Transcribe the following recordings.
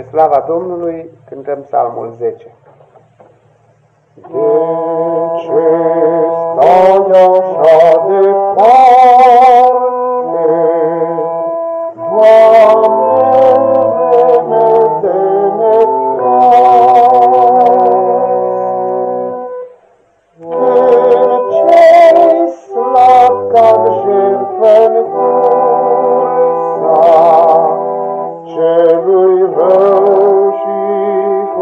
Spre slava Domnului cântăm psalmul 10. De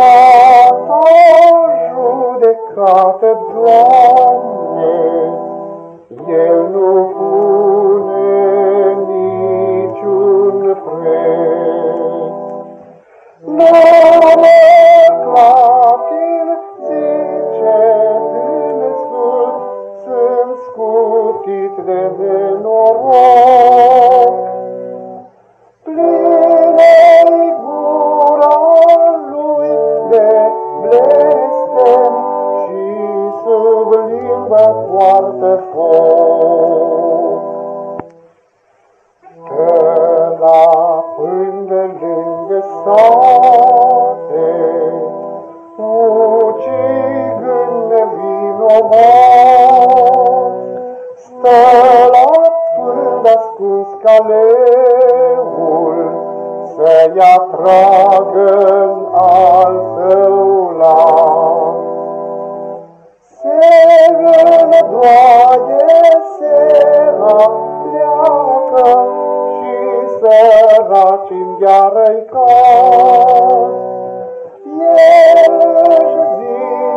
Pe-a ta judecată, Doamne, El nu pune niciun preț. Norocatil, zice dânsul, sunt scutit de nenoroc. Blestem și sub limbă poartă foc. Că la pândă lângă sate, ucigând nevinovat, stă la pând ascuns ca leul, ea tragă-n al său lac. Serele doaie sera, pleacă și săracii-n gheară-i cad. El își zice,